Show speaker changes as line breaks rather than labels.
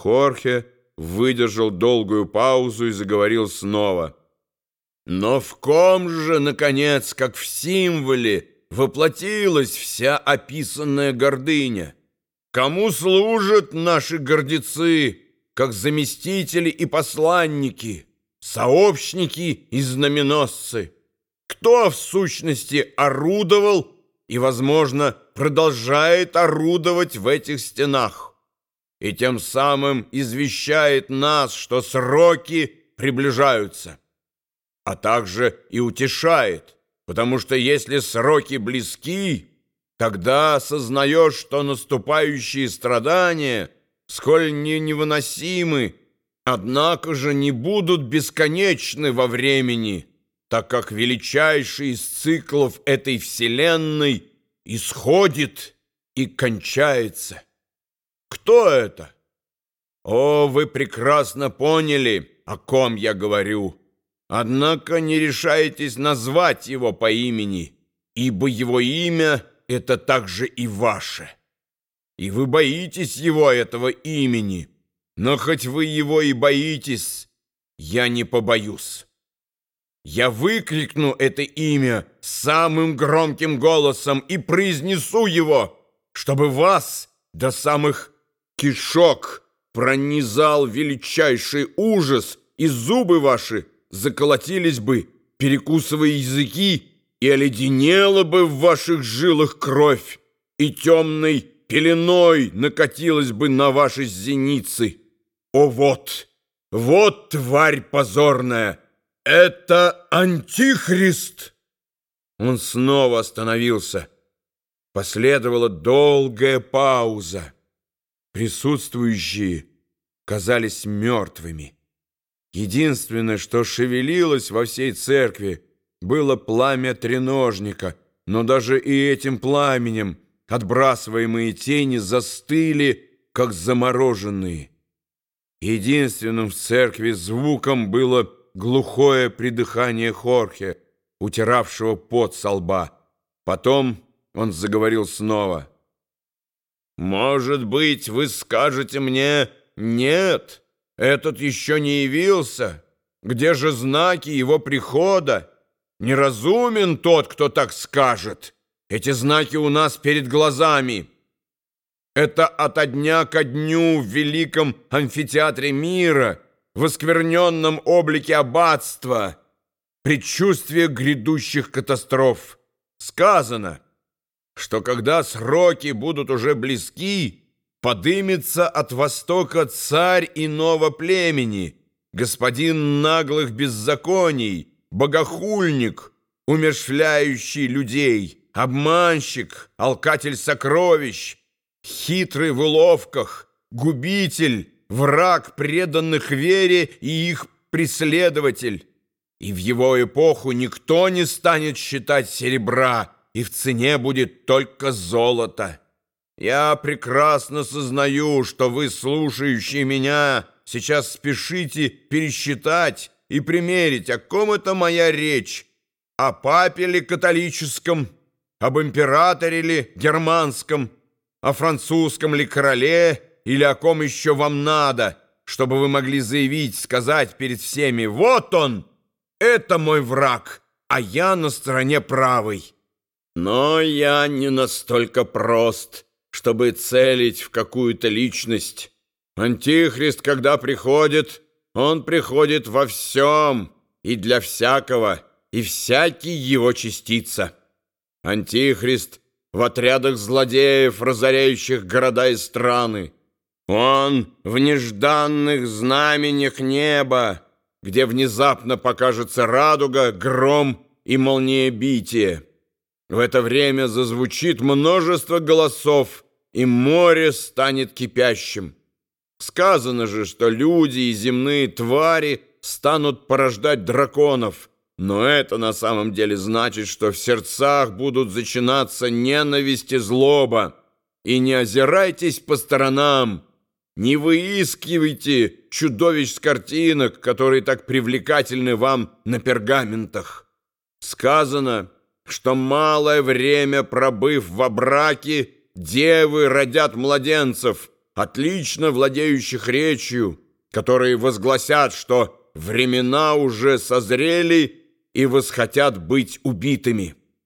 Хорхе выдержал долгую паузу и заговорил снова. «Но в ком же, наконец, как в символе, воплотилась вся описанная гордыня? Кому служат наши гордецы, как заместители и посланники, сообщники и знаменосцы? Кто, в сущности, орудовал и, возможно, продолжает орудовать в этих стенах?» И тем самым извещает нас, что сроки приближаются, а также и утешает, потому что если сроки близки, тогда осознаешь, что наступающие страдания, сколь не невыносимы, однако же не будут бесконечны во времени, так как величайший из циклов этой вселенной исходит и кончается. Кто это? О, вы прекрасно поняли, о ком я говорю. Однако не решаетесь назвать его по имени, ибо его имя — это также и ваше. И вы боитесь его, этого имени. Но хоть вы его и боитесь, я не побоюсь. Я выкрикну это имя самым громким голосом и произнесу его, чтобы вас до самых кишок пронизал величайший ужас, и зубы ваши заколотились бы, перекусывая языки, и оледенела бы в ваших жилах кровь, и темной пеленой накатилась бы на ваши зеницы. О, вот, вот тварь позорная! Это Антихрист!» Он снова остановился. Последовала долгая пауза. Присутствующие казались мертвыми. Единственное, что шевелилось во всей церкви, было пламя треножника, но даже и этим пламенем отбрасываемые тени застыли, как замороженные. Единственным в церкви звуком было глухое придыхание Хорхе, утиравшего пот со лба. Потом он заговорил снова — может быть, вы скажете мне «нет», этот еще не явился. Где же знаки его прихода? Неразумен тот, кто так скажет. Эти знаки у нас перед глазами. Это ото дня ко дню в великом амфитеатре мира, в оскверненном облике аббатства, предчувствие грядущих катастроф. Сказано — что когда сроки будут уже близки, подымется от востока царь иного племени, господин наглых беззаконий, богохульник, умершляющий людей, обманщик, алкатель сокровищ, хитрый в уловках, губитель, враг преданных вере и их преследователь. И в его эпоху никто не станет считать серебра, и в цене будет только золото. Я прекрасно сознаю, что вы, слушающие меня, сейчас спешите пересчитать и примерить, о ком это моя речь, о папе ли католическом, об императоре ли германском, о французском ли короле или о ком еще вам надо, чтобы вы могли заявить, сказать перед всеми «Вот он! Это мой враг, а я на стороне правой». Но я не настолько прост, чтобы целить в какую-то личность. Антихрист, когда приходит, он приходит во всем и для всякого, и всякий его частица. Антихрист в отрядах злодеев, разоряющих города и страны. Он в нежданных знаменях неба, где внезапно покажется радуга, гром и молниебитие. В это время зазвучит множество голосов, и море станет кипящим. Сказано же, что люди и земные твари станут порождать драконов, но это на самом деле значит, что в сердцах будут зачинаться ненависть и злоба. И не озирайтесь по сторонам, не выискивайте чудовищ с картинок, которые так привлекательны вам на пергаментах. Сказано что малое время пробыв во браке, девы родят младенцев, отлично владеющих речью, которые возгласят, что времена уже созрели и восхотят быть убитыми.